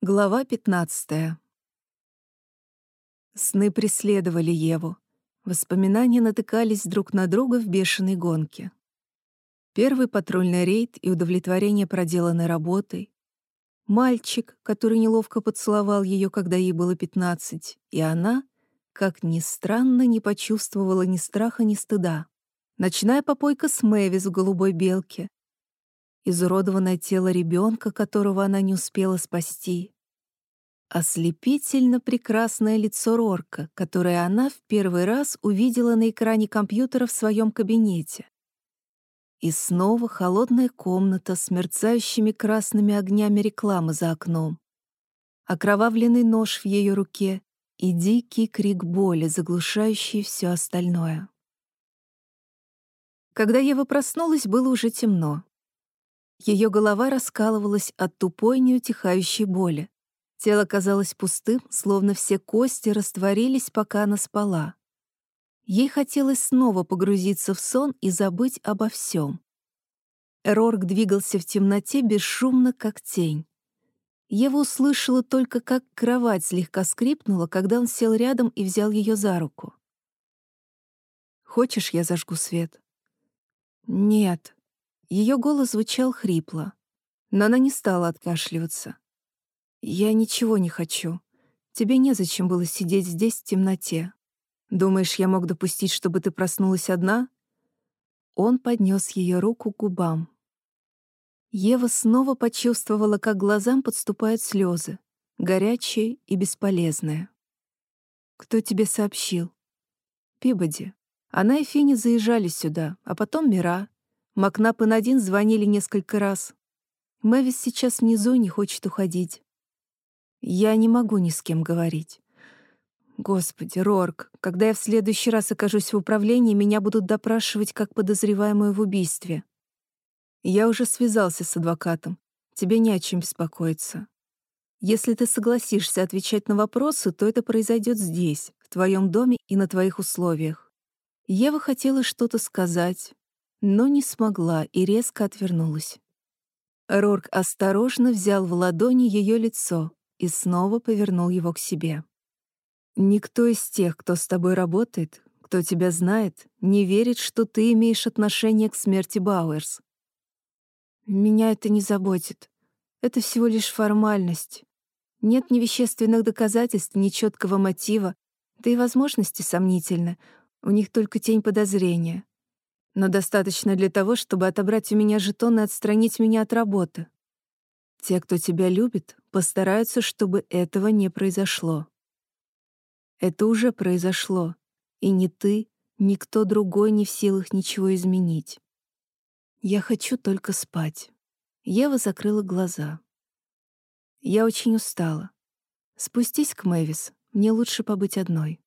Глава 15. Сны преследовали Еву. Воспоминания натыкались друг на друга в бешеной гонке. Первый патрульный рейд и удовлетворение проделанной работой. Мальчик, который неловко поцеловал ее, когда ей было 15, и она, как ни странно, не почувствовала ни страха, ни стыда. Ночная попойка с Мэвис в голубой белке, изуродованное тело ребенка, которого она не успела спасти. Ослепительно прекрасное лицо Рорка, которое она в первый раз увидела на экране компьютера в своем кабинете. И снова холодная комната с мерцающими красными огнями рекламы за окном. Окровавленный нож в ее руке и дикий крик боли, заглушающий все остальное. Когда Ева проснулась, было уже темно. Ее голова раскалывалась от тупой неутихающей боли. Тело казалось пустым, словно все кости растворились, пока она спала. Ей хотелось снова погрузиться в сон и забыть обо всем. Рорк двигался в темноте бесшумно, как тень. Ева услышала только, как кровать слегка скрипнула, когда он сел рядом и взял ее за руку. «Хочешь, я зажгу свет?» «Нет», ее голос звучал хрипло, но она не стала откашливаться. «Я ничего не хочу. Тебе незачем было сидеть здесь в темноте. Думаешь, я мог допустить, чтобы ты проснулась одна?» Он поднес ее руку к губам. Ева снова почувствовала, как глазам подступают слезы, горячие и бесполезные. «Кто тебе сообщил?» «Пибоди. Она и Фини заезжали сюда, а потом Мира. Макнап и Надин звонили несколько раз. Мэвис сейчас внизу и не хочет уходить. Я не могу ни с кем говорить. Господи, Рорк, когда я в следующий раз окажусь в управлении, меня будут допрашивать как подозреваемую в убийстве. Я уже связался с адвокатом. Тебе не о чем беспокоиться. Если ты согласишься отвечать на вопросы, то это произойдет здесь, в твоем доме и на твоих условиях. Ева хотела что-то сказать, но не смогла и резко отвернулась. Рорк осторожно взял в ладони ее лицо и снова повернул его к себе. «Никто из тех, кто с тобой работает, кто тебя знает, не верит, что ты имеешь отношение к смерти Бауэрс. Меня это не заботит. Это всего лишь формальность. Нет ни вещественных доказательств, ни четкого мотива, да и возможности сомнительны. У них только тень подозрения но достаточно для того, чтобы отобрать у меня жетон и отстранить меня от работы. Те, кто тебя любит, постараются, чтобы этого не произошло. Это уже произошло, и ни ты, ни кто другой не в силах ничего изменить. Я хочу только спать. Ева закрыла глаза. Я очень устала. Спустись к Мэвис, мне лучше побыть одной.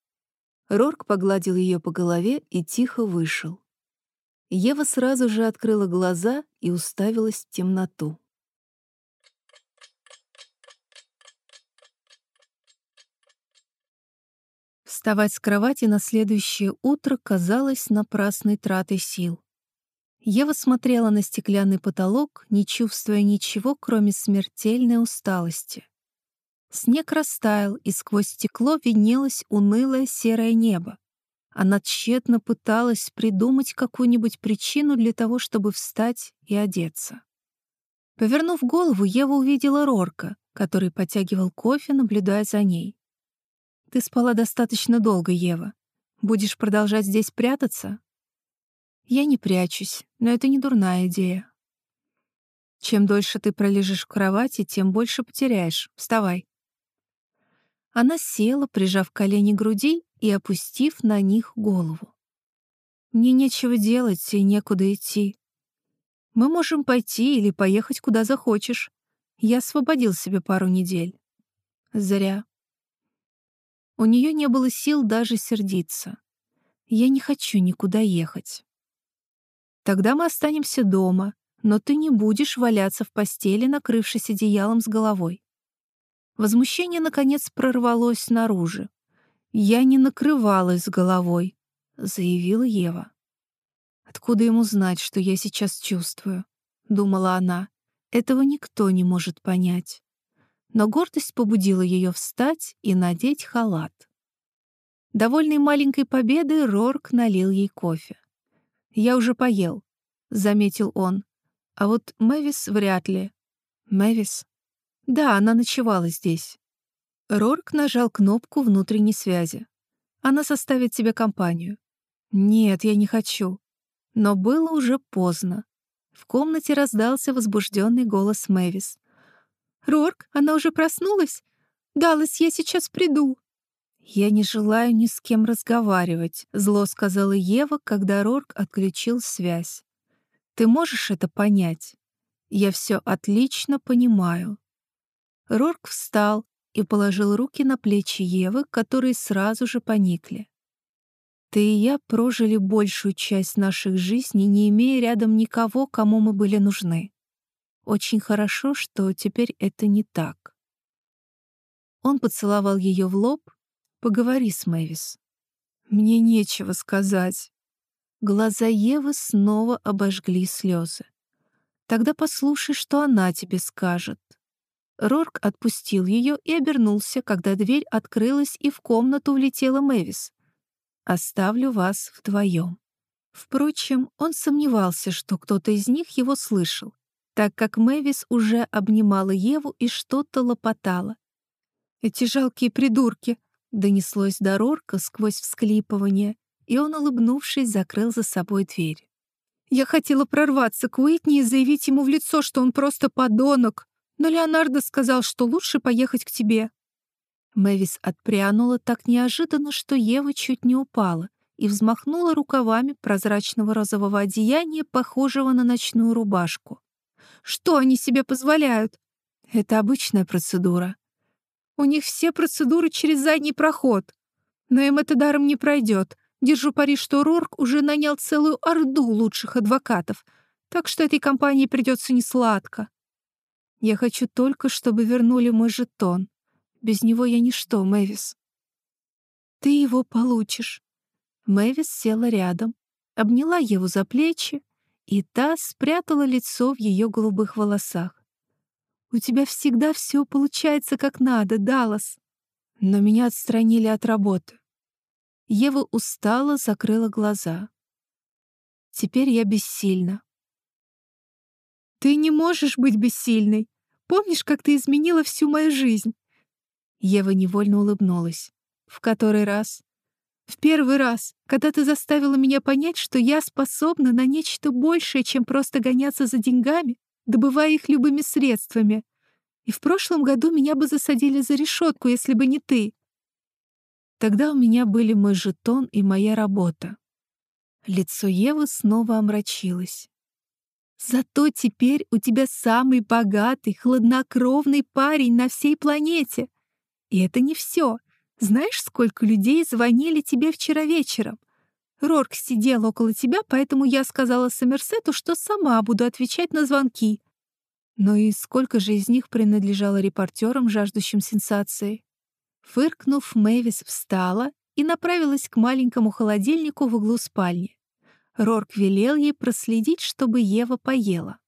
Рорк погладил ее по голове и тихо вышел. Ева сразу же открыла глаза и уставилась в темноту. Вставать с кровати на следующее утро казалось напрасной тратой сил. Ева смотрела на стеклянный потолок, не чувствуя ничего, кроме смертельной усталости. Снег растаял, и сквозь стекло виднелось унылое серое небо. Она тщетно пыталась придумать какую-нибудь причину для того, чтобы встать и одеться. Повернув голову, Ева увидела Рорка, который подтягивал кофе, наблюдая за ней. «Ты спала достаточно долго, Ева. Будешь продолжать здесь прятаться?» «Я не прячусь, но это не дурная идея». «Чем дольше ты пролежишь в кровати, тем больше потеряешь. Вставай». Она села, прижав колени к груди и опустив на них голову. «Мне нечего делать и некуда идти. Мы можем пойти или поехать куда захочешь. Я освободил себе пару недель». Зря. У нее не было сил даже сердиться. Я не хочу никуда ехать. Тогда мы останемся дома, но ты не будешь валяться в постели, накрывшись одеялом с головой. Возмущение, наконец, прорвалось наружу. «Я не накрывалась головой», — заявила Ева. «Откуда ему знать, что я сейчас чувствую?» — думала она. «Этого никто не может понять. но гордость побудила ее встать и надеть халат. Довольный маленькой победой, Рорк налил ей кофе. «Я уже поел», — заметил он. «А вот Мэвис вряд ли». «Мэвис?» «Да, она ночевала здесь». Рорк нажал кнопку внутренней связи. «Она составит тебе компанию». «Нет, я не хочу». Но было уже поздно. В комнате раздался возбужденный голос Мэвис. «Рорк, она уже проснулась? Даллас, я сейчас приду». «Я не желаю ни с кем разговаривать», — зло сказала Ева, когда Рорк отключил связь. «Ты можешь это понять? Я все отлично понимаю». Рорк встал и положил руки на плечи Евы, которые сразу же поникли. Ты и я прожили большую часть наших жизней, не имея рядом никого, кому мы были нужны. Очень хорошо, что теперь это не так. Он поцеловал ее в лоб. «Поговори с Мэвис». «Мне нечего сказать». Глаза Евы снова обожгли слезы. «Тогда послушай, что она тебе скажет». Рорк отпустил ее и обернулся, когда дверь открылась, и в комнату влетела Мэвис. Оставлю вас вдвоем. Впрочем, он сомневался, что кто-то из них его слышал, так как Мэвис уже обнимала Еву и что-то лопотала. «Эти жалкие придурки!» — донеслось до Рорка сквозь всклипывание, и он, улыбнувшись, закрыл за собой дверь. «Я хотела прорваться к Уитни и заявить ему в лицо, что он просто подонок, но Леонардо сказал, что лучше поехать к тебе. Мэвис отпрянула так неожиданно, что Ева чуть не упала и взмахнула рукавами прозрачного розового одеяния, похожего на ночную рубашку. «Что они себе позволяют?» «Это обычная процедура. У них все процедуры через задний проход. Но им это даром не пройдет. Держу пари, что Рорк уже нанял целую орду лучших адвокатов, так что этой компании придется несладко. Я хочу только, чтобы вернули мой жетон. Без него я ничто, Мэвис. Ты его получишь. Мэвис села рядом, обняла его за плечи, и та спрятала лицо в ее голубых волосах. «У тебя всегда все получается как надо, Даллас!» Но меня отстранили от работы. Ева устала, закрыла глаза. Теперь я бессильна. «Ты не можешь быть бессильной. Помнишь, как ты изменила всю мою жизнь? Ева невольно улыбнулась. «В который раз?» «В первый раз, когда ты заставила меня понять, что я способна на нечто большее, чем просто гоняться за деньгами, добывая их любыми средствами. И в прошлом году меня бы засадили за решетку, если бы не ты. Тогда у меня были мой жетон и моя работа. Лицо Евы снова омрачилось. Зато теперь у тебя самый богатый, хладнокровный парень на всей планете. И это не все. Знаешь, сколько людей звонили тебе вчера вечером? Рорк сидел около тебя, поэтому я сказала Сомерсету, что сама буду отвечать на звонки. Но и сколько же из них принадлежало репортерам, жаждущим сенсации? Фыркнув, Мэвис встала и направилась к маленькому холодильнику в углу спальни. Рорк велел ей проследить, чтобы Ева поела.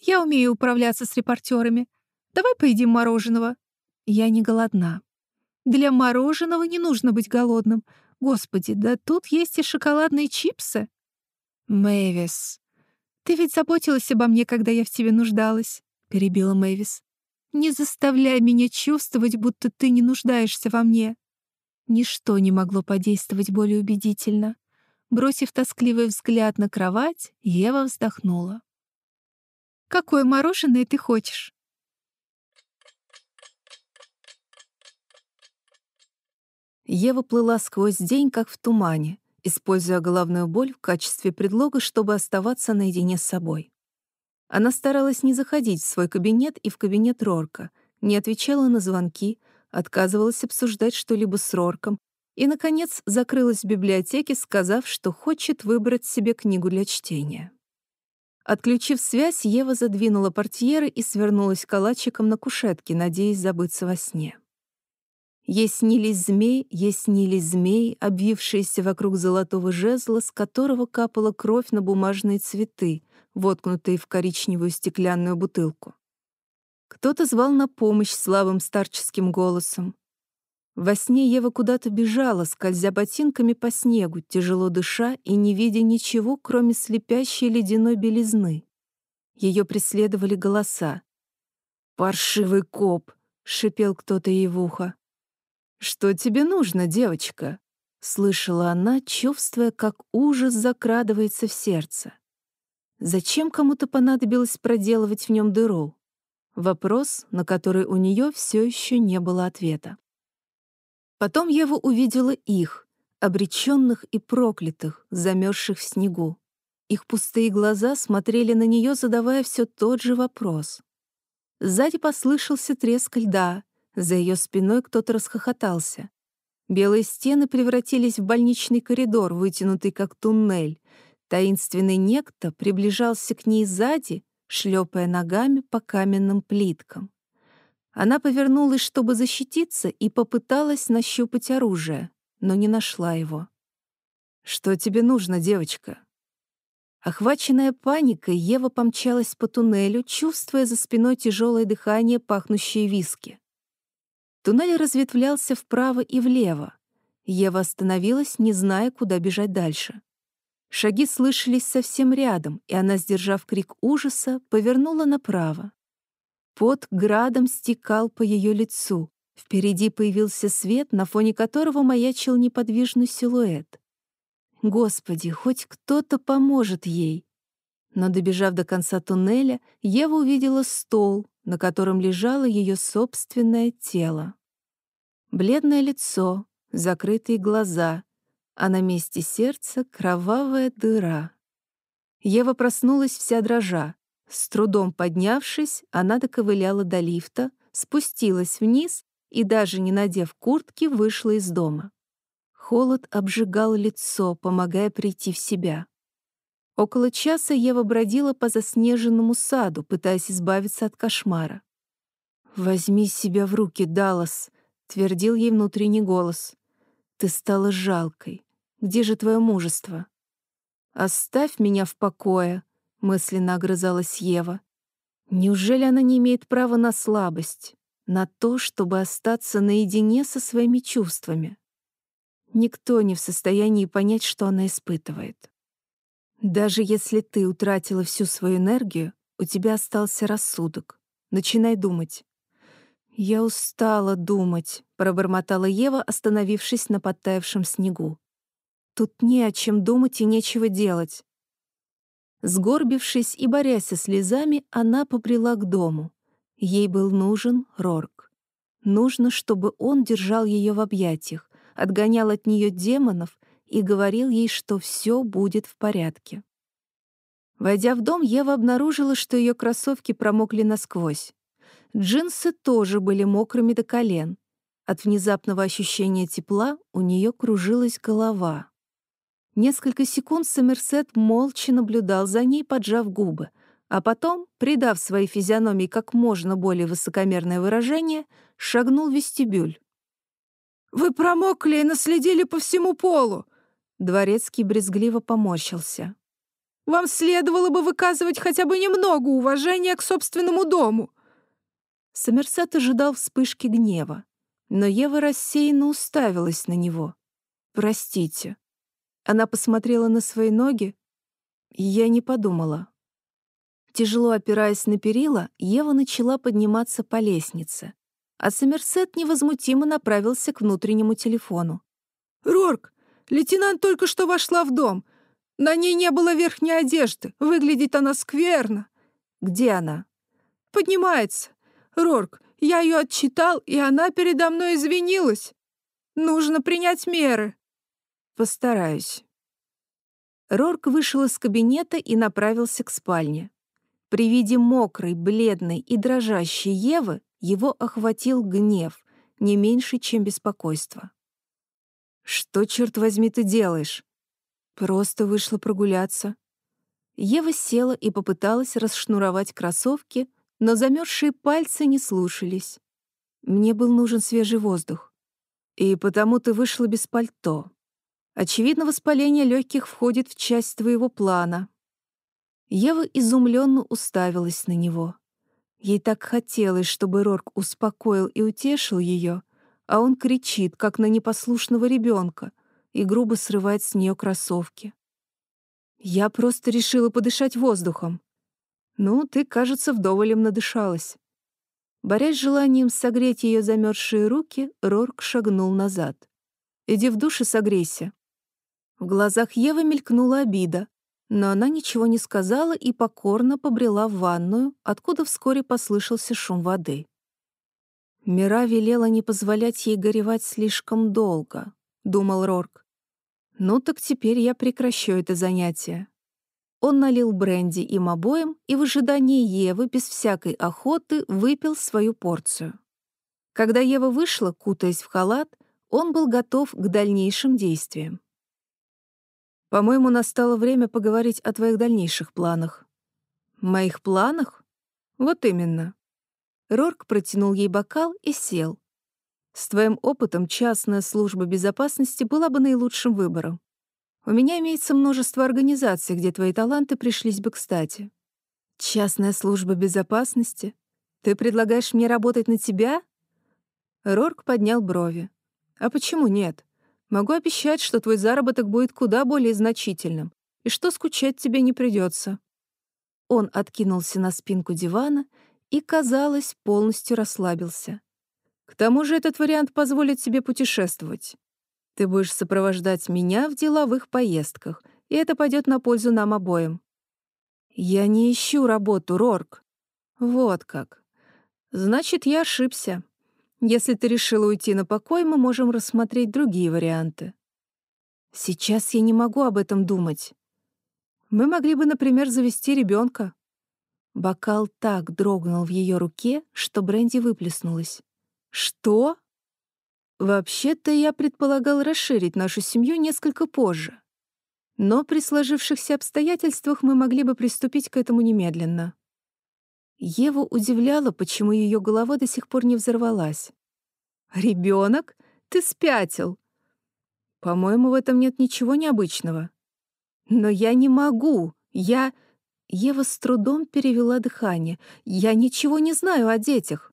«Я умею управляться с репортерами. Давай поедим мороженого. Я не голодна. Для мороженого не нужно быть голодным. Господи, да тут есть и шоколадные чипсы. Мэвис, ты ведь заботилась обо мне, когда я в тебе нуждалась, перебила Мэвис. Не заставляй меня чувствовать, будто ты не нуждаешься во мне. Ничто не могло подействовать более убедительно. Бросив тоскливый взгляд на кровать, Ева вздохнула. «Какое мороженое ты хочешь?» Ева плыла сквозь день, как в тумане, используя головную боль в качестве предлога, чтобы оставаться наедине с собой. Она старалась не заходить в свой кабинет и в кабинет Рорка, не отвечала на звонки, отказывалась обсуждать что-либо с Рорком и, наконец, закрылась в библиотеке, сказав, что хочет выбрать себе книгу для чтения. Отключив связь, Ева задвинула портьеры и свернулась калачиком на кушетке, надеясь забыться во сне. Ей снились змей, ей снились змеи, обвившиеся вокруг золотого жезла, с которого капала кровь на бумажные цветы, воткнутые в коричневую стеклянную бутылку. Кто-то звал на помощь слабым старческим голосом. Во сне Ева куда-то бежала, скользя ботинками по снегу, тяжело дыша и не видя ничего, кроме слепящей ледяной белизны. Ее преследовали голоса. «Паршивый коп!» — шипел кто-то ей в ухо. «Что тебе нужно, девочка?» — слышала она, чувствуя, как ужас закрадывается в сердце. Зачем кому-то понадобилось проделывать в нем дыру? Вопрос, на который у нее все еще не было ответа. Потом Ева увидела их, обреченных и проклятых, замерзших в снегу. Их пустые глаза смотрели на нее, задавая все тот же вопрос. Сзади послышался треск льда, за ее спиной кто-то расхохотался. Белые стены превратились в больничный коридор, вытянутый как туннель, Таинственный некто приближался к ней сзади, шлепая ногами по каменным плиткам. Она повернулась, чтобы защититься, и попыталась нащупать оружие, но не нашла его. «Что тебе нужно, девочка?» Охваченная паникой, Ева помчалась по туннелю, чувствуя за спиной тяжелое дыхание, пахнущее виски. Туннель разветвлялся вправо и влево. Ева остановилась, не зная, куда бежать дальше. Шаги слышались совсем рядом, и она, сдержав крик ужаса, повернула направо. Пот градом стекал по ее лицу. Впереди появился свет, на фоне которого маячил неподвижный силуэт. Господи, хоть кто-то поможет ей. Но, добежав до конца туннеля, Ева увидела стол, на котором лежало ее собственное тело. Бледное лицо, закрытые глаза, а на месте сердца кровавая дыра. Ева проснулась вся дрожа. С трудом поднявшись, она доковыляла до лифта, спустилась вниз и, даже не надев куртки, вышла из дома. Холод обжигал лицо, помогая прийти в себя. Около часа Ева бродила по заснеженному саду, пытаясь избавиться от кошмара. «Возьми себя в руки, Даллас», — твердил ей внутренний голос. «Ты стала жалкой. Где же твое мужество?» «Оставь меня в покое», — мысленно огрызалась Ева. «Неужели она не имеет права на слабость, на то, чтобы остаться наедине со своими чувствами?» Никто не в состоянии понять, что она испытывает. Даже если ты утратила всю свою энергию, у тебя остался рассудок. Начинай думать. «Я устала думать», — пробормотала Ева, остановившись на подтаявшем снегу. Тут не о чем думать и нечего делать. Сгорбившись и борясь со слезами, она побрела к дому. Ей был нужен Рорк. Нужно, чтобы он держал ее в объятиях, отгонял от нее демонов и говорил ей, что все будет в порядке. Войдя в дом, Ева обнаружила, что ее кроссовки промокли насквозь. Джинсы тоже были мокрыми до колен. От внезапного ощущения тепла у нее кружилась голова. Несколько секунд Сомерсет молча наблюдал за ней, поджав губы, а потом, придав своей физиономии как можно более высокомерное выражение, шагнул в вестибюль. «Вы промокли и наследили по всему полу!» Дворецкий брезгливо поморщился. «Вам следовало бы выказывать хотя бы немного уважения к собственному дому!» Сомерсет ожидал вспышки гнева, но Ева рассеянно уставилась на него. «Простите, она посмотрела на свои ноги, и я не подумала. Тяжело опираясь на перила, Ева начала подниматься по лестнице, а Сомерсет невозмутимо направился к внутреннему телефону. «Рорк, лейтенант только что вошла в дом. На ней не было верхней одежды. Выглядит она скверно». «Где она?» «Поднимается. Рорк, я ее отчитал, и она передо мной извинилась. Нужно принять меры». Постараюсь. Рорк вышел из кабинета и направился к спальне. При виде мокрой, бледной и дрожащей Евы его охватил гнев, не меньше, чем беспокойство. «Что, черт возьми, ты делаешь?» «Просто вышла прогуляться». Ева села и попыталась расшнуровать кроссовки, но замерзшие пальцы не слушались. Мне был нужен свежий воздух. И потому ты вышла без пальто. Очевидно, воспаление легких входит в часть твоего плана. Ева изумленно уставилась на него. Ей так хотелось, чтобы Рорк успокоил и утешил ее, а он кричит, как на непослушного ребенка, и грубо срывает с нее кроссовки. «Я просто решила подышать воздухом». «Ну, ты, кажется, вдоволем надышалась». Борясь с желанием согреть ее замерзшие руки, Рорк шагнул назад. «Иди в душ и согрейся». В глазах Евы мелькнула обида, но она ничего не сказала и покорно побрела в ванную, откуда вскоре послышался шум воды. Мира велела не позволять ей горевать слишком долго, думал Рорк. Ну так теперь я прекращу это занятие. Он налил бренди им обоим и в ожидании Евы без всякой охоты выпил свою порцию. Когда Ева вышла, кутаясь в халат, он был готов к дальнейшим действиям. По-моему, настало время поговорить о твоих дальнейших планах. Моих планах? Вот именно. Рорк протянул ей бокал и сел. С твоим опытом частная служба безопасности была бы наилучшим выбором. У меня имеется множество организаций, где твои таланты пришлись бы кстати. Частная служба безопасности? Ты предлагаешь мне работать на тебя? Рорк поднял брови. А почему нет? Могу обещать, что твой заработок будет куда более значительным, и что скучать тебе не придется. Он откинулся на спинку дивана и, казалось, полностью расслабился. К тому же этот вариант позволит тебе путешествовать. Ты будешь сопровождать меня в деловых поездках, и это пойдет на пользу нам обоим. Я не ищу работу, Рорк. Вот как. Значит, я ошибся. Если ты решила уйти на покой, мы можем рассмотреть другие варианты. Сейчас я не могу об этом думать. Мы могли бы, например, завести ребенка. Бокал так дрогнул в ее руке, что бренди выплеснулась. Что? Вообще-то я предполагал расширить нашу семью несколько позже. Но при сложившихся обстоятельствах мы могли бы приступить к этому немедленно. Еву удивляло, почему ее голова до сих пор не взорвалась. Ребенок? Ты спятил!» «По-моему, в этом нет ничего необычного». «Но я не могу! Я...» Ева с трудом перевела дыхание. «Я ничего не знаю о детях.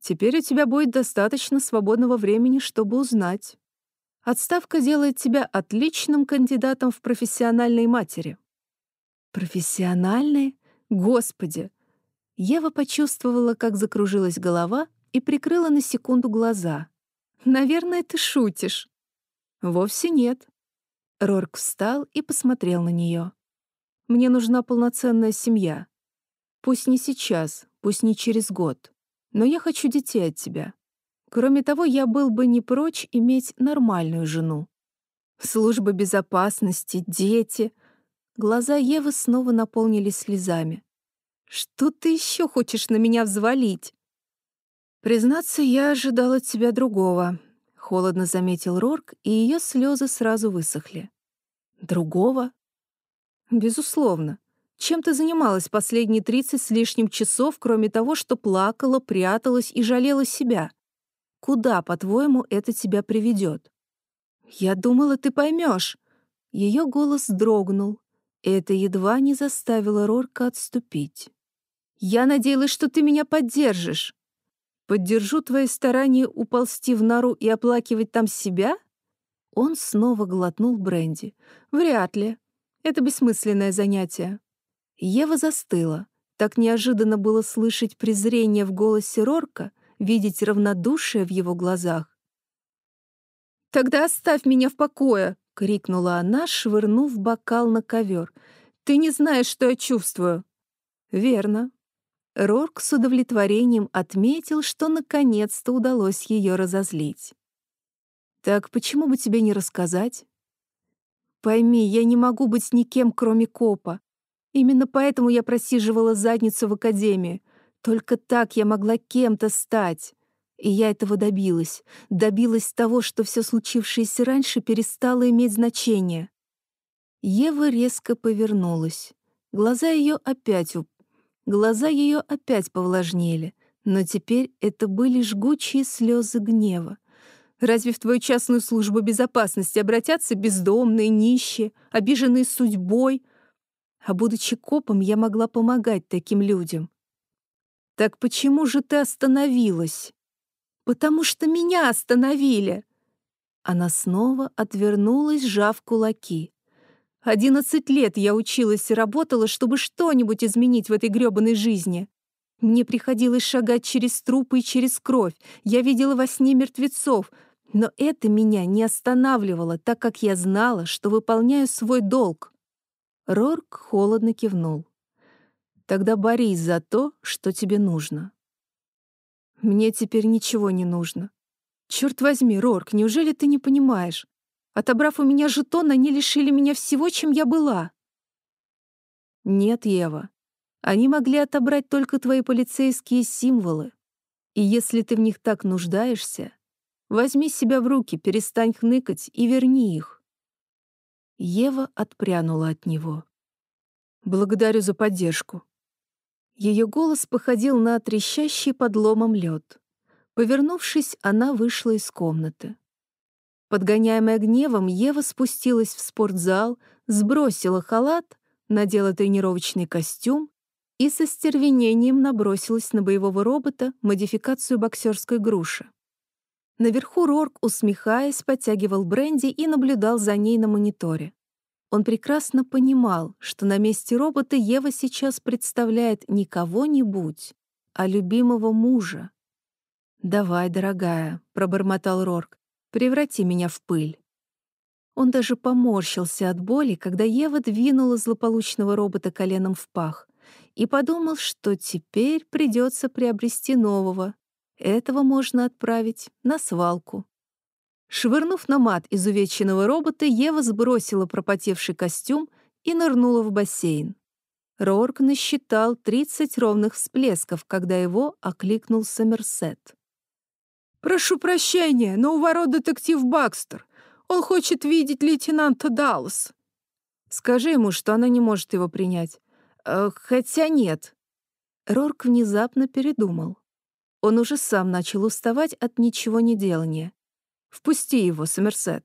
Теперь у тебя будет достаточно свободного времени, чтобы узнать. Отставка делает тебя отличным кандидатом в профессиональной матери». «Профессиональные? Господи!» Ева почувствовала, как закружилась голова и прикрыла на секунду глаза. «Наверное, ты шутишь». «Вовсе нет». Рорк встал и посмотрел на нее. «Мне нужна полноценная семья. Пусть не сейчас, пусть не через год, но я хочу детей от тебя. Кроме того, я был бы не прочь иметь нормальную жену. Служба безопасности, дети». Глаза Евы снова наполнились слезами. Что ты еще хочешь на меня взвалить? Признаться, я ожидал от тебя другого, холодно заметил Рорк, и ее слезы сразу высохли. Другого? Безусловно. Чем ты занималась последние тридцать с лишним часов, кроме того, что плакала, пряталась и жалела себя? Куда, по-твоему, это тебя приведет? Я думала, ты поймешь. Ее голос дрогнул, это едва не заставило Рорка отступить. Я надеялась, что ты меня поддержишь. Поддержу твои старания уползти в нору и оплакивать там себя? Он снова глотнул бренди. Вряд ли. Это бессмысленное занятие. Ева застыла. Так неожиданно было слышать презрение в голосе Рорка, видеть равнодушие в его глазах. «Тогда оставь меня в покое!» — крикнула она, швырнув бокал на ковер. «Ты не знаешь, что я чувствую!» «Верно. Рорк с удовлетворением отметил, что наконец-то удалось ее разозлить. «Так почему бы тебе не рассказать?» «Пойми, я не могу быть никем, кроме копа. Именно поэтому я просиживала задницу в академии. Только так я могла кем-то стать. И я этого добилась. Добилась того, что все случившееся раньше перестало иметь значение. Ева резко повернулась. Глаза ее опять Глаза ее опять повлажнели, но теперь это были жгучие слезы гнева. Разве в твою частную службу безопасности обратятся бездомные, нищие, обиженные судьбой? А будучи копом, я могла помогать таким людям. «Так почему же ты остановилась?» «Потому что меня остановили!» Она снова отвернулась, сжав кулаки. «Одиннадцать лет я училась и работала, чтобы что-нибудь изменить в этой грёбаной жизни. Мне приходилось шагать через трупы и через кровь. Я видела во сне мертвецов. Но это меня не останавливало, так как я знала, что выполняю свой долг. Рорк холодно кивнул. «Тогда борись за то, что тебе нужно». «Мне теперь ничего не нужно. Черт возьми, Рорк, неужели ты не понимаешь? Отобрав у меня жетон, они лишили меня всего, чем я была». «Нет, Ева, они могли отобрать только твои полицейские символы. И если ты в них так нуждаешься, возьми себя в руки, перестань хныкать и верни их. Ева отпрянула от него. «Благодарю за поддержку». Ее голос походил на трещащий подломом лед. Повернувшись, она вышла из комнаты. Подгоняемая гневом, Ева спустилась в спортзал, сбросила халат, надела тренировочный костюм и со стервенением набросилась на боевого робота модификацию боксерской груши. Наверху Рорк, усмехаясь, подтягивал бренди и наблюдал за ней на мониторе. Он прекрасно понимал, что на месте робота Ева сейчас представляет не кого-нибудь, а любимого мужа. «Давай, дорогая», — пробормотал Рорк, — «преврати меня в пыль». Он даже поморщился от боли, когда Ева двинула злополучного робота коленом в пах и подумал, что теперь придется приобрести нового. Этого можно отправить на свалку. Швырнув на мат изувеченного робота, Ева сбросила пропотевший костюм и нырнула в бассейн. Рорк насчитал 30 ровных всплесков, когда его окликнул Сомерсет. «Прошу прощения, но у ворот детектив Бакстер. Он хочет видеть лейтенанта Даллас». «Скажи ему, что она не может его принять. Э, хотя нет. Рорк внезапно передумал. Он уже сам начал уставать от ничего не делания. «Впусти его, Сомерсет.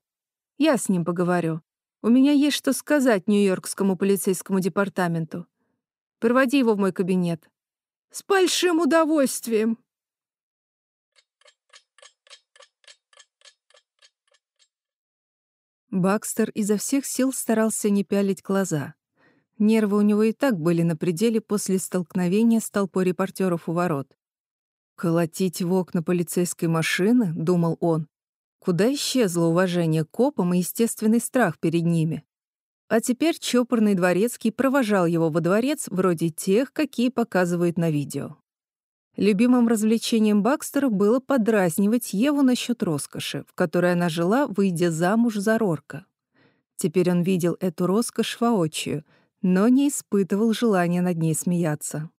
Я с ним поговорю. У меня есть что сказать Нью-Йоркскому полицейскому департаменту. Проводи его в мой кабинет». «С большим удовольствием!» Бакстер изо всех сил старался не пялить глаза. Нервы у него и так были на пределе после столкновения с толпой репортеров у ворот. «Колотить в окна полицейской машины?» — думал он. Куда исчезло уважение копам и естественный страх перед ними? А теперь чопорный дворецкий провожал его во дворец вроде тех, какие показывают на видео. Любимым развлечением Бакстера было подразнивать Еву насчет роскоши, в которой она жила, выйдя замуж за Рорка. Теперь он видел эту роскошь воочию — но не испытывал желания над ней смеяться.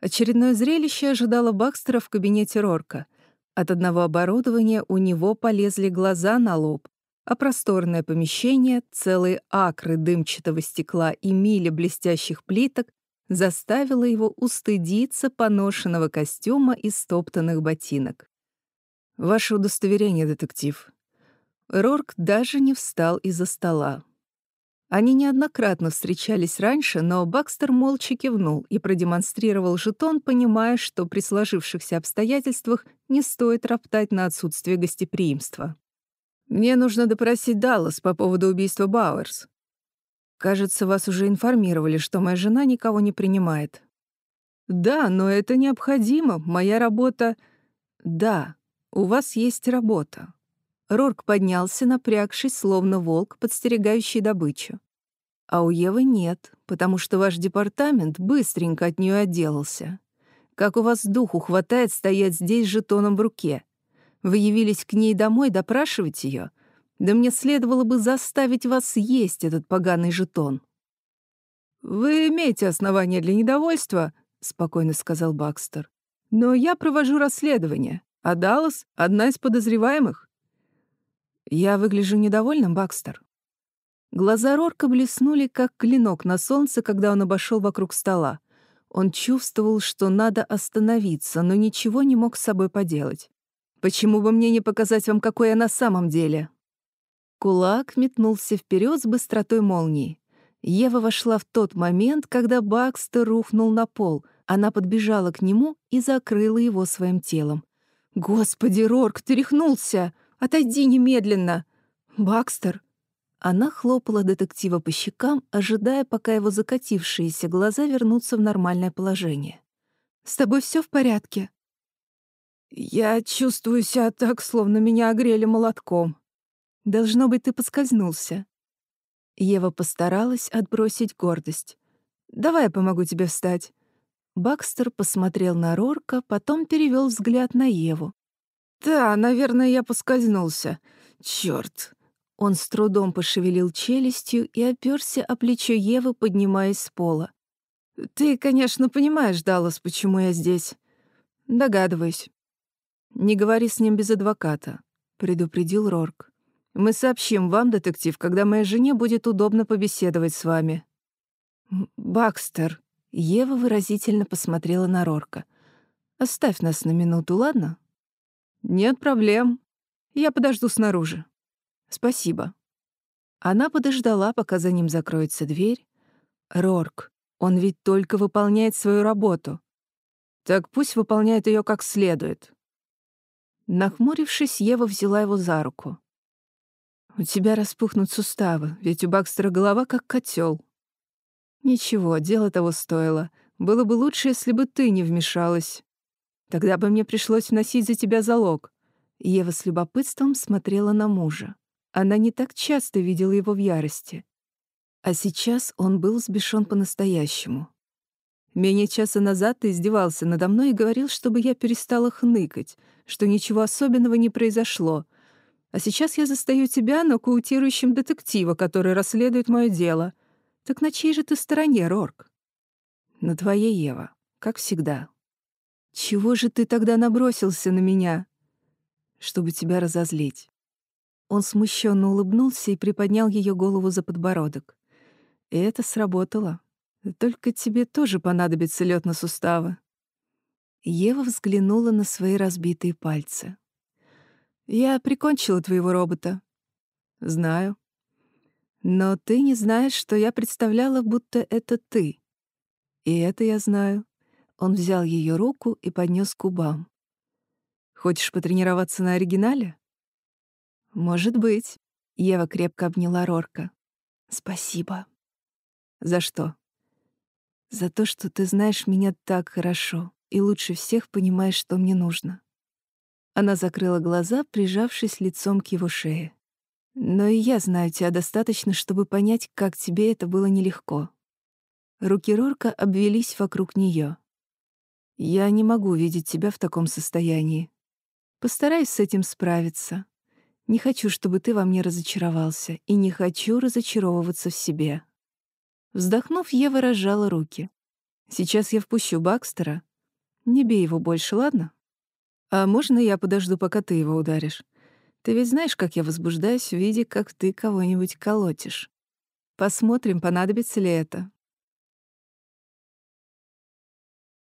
Очередное зрелище ожидало Бакстера в кабинете Рорка. От одного оборудования у него полезли глаза на лоб, а просторное помещение, целые акры дымчатого стекла и мили блестящих плиток заставило его устыдиться поношенного костюма и стоптанных ботинок. «Ваше удостоверение, детектив». Рорк даже не встал из-за стола. Они неоднократно встречались раньше, но Бакстер молча кивнул и продемонстрировал жетон, понимая, что при сложившихся обстоятельствах не стоит роптать на отсутствие гостеприимства. «Мне нужно допросить Даллас по поводу убийства Бауэрс. Кажется, вас уже информировали, что моя жена никого не принимает». «Да, но это необходимо. Моя работа...» «Да, у вас есть работа. Рорк поднялся, напрягшись, словно волк, подстерегающий добычу. А у Евы нет, потому что ваш департамент быстренько от нее отделался. Как у вас духу хватает стоять здесь с жетоном в руке? Вы явились к ней домой допрашивать ее? Да мне следовало бы заставить вас съесть этот поганый жетон. «Вы имеете основания для недовольства», — спокойно сказал Бакстер. «Но я провожу расследование, а Даллас — одна из подозреваемых. «Я выгляжу недовольным, Бакстер?» Глаза Рорка блеснули, как клинок на солнце, когда он обошел вокруг стола. Он чувствовал, что надо остановиться, но ничего не мог с собой поделать. «Почему бы мне не показать вам, какой я на самом деле?» Кулак метнулся вперед с быстротой молнии. Ева вошла в тот момент, когда Бакстер рухнул на пол, Она подбежала к нему и закрыла его своим телом. «Господи, Рорк, ты рехнулся! Отойди немедленно!» «Бакстер!» Она хлопала детектива по щекам, ожидая, пока его закатившиеся глаза вернутся в нормальное положение. «С тобой все в порядке?» «Я чувствую себя так, словно меня огрели молотком. Должно быть, ты поскользнулся». Ева постаралась отбросить гордость. «Давай я помогу тебе встать». Бакстер посмотрел на Рорка, потом перевел взгляд на Еву. «Да, наверное, я поскользнулся. Чёрт!» Он с трудом пошевелил челюстью и оперся о плечо Евы, поднимаясь с пола. «Ты, конечно, понимаешь, Даллас, почему я здесь?» «Догадываюсь». «Не говори с ним без адвоката», — предупредил Рорк. «Мы сообщим вам, детектив, когда моей жене будет удобно побеседовать с вами». «Бакстер», — Ева выразительно посмотрела на Рорка. «Оставь нас на минуту, ладно?» «Нет проблем. Я подожду снаружи». «Спасибо». Она подождала, пока за ним закроется дверь. «Рорк, он ведь только выполняет свою работу. Так пусть выполняет ее как следует». Нахмурившись, Ева взяла его за руку. «У тебя распухнут суставы, ведь у Бакстера голова как котел. «Ничего, дело того стоило. Было бы лучше, если бы ты не вмешалась. Тогда бы мне пришлось вносить за тебя залог». Ева с любопытством смотрела на мужа. Она не так часто видела его в ярости. А сейчас он был сбешен по-настоящему. Менее часа назад ты издевался надо мной и говорил, чтобы я перестала хныкать, что ничего особенного не произошло. А сейчас я застаю тебя нокаутирующим детектива, который расследует мое дело. Так на чьей же ты стороне, Рорк? На твоей, Ева, как всегда. Чего же ты тогда набросился на меня? Чтобы тебя разозлить. Он смущенно улыбнулся и приподнял ее голову за подбородок. И это сработало. Только тебе тоже понадобится лед на суставы. Ева взглянула на свои разбитые пальцы. Я прикончила твоего робота. Знаю. Но ты не знаешь, что я представляла, будто это ты. И это я знаю. Он взял ее руку и поднес к губам. Хочешь потренироваться на оригинале? Может быть. Ева крепко обняла Рорка. Спасибо. За что? За то, что ты знаешь меня так хорошо и лучше всех понимаешь, что мне нужно. Она закрыла глаза, прижавшись лицом к его шее. Но и я знаю тебя достаточно, чтобы понять, как тебе это было нелегко. Руки Рорка обвелись вокруг нее. Я не могу видеть тебя в таком состоянии. Постараюсь с этим справиться. Не хочу, чтобы ты во мне разочаровался, и не хочу разочаровываться в себе. Вздохнув, Ева разжала руки. Сейчас я впущу Бакстера. Не бей его больше, ладно? А можно я подожду, пока ты его ударишь? Ты ведь знаешь, как я возбуждаюсь в виде, как ты кого-нибудь колотишь. Посмотрим, понадобится ли это.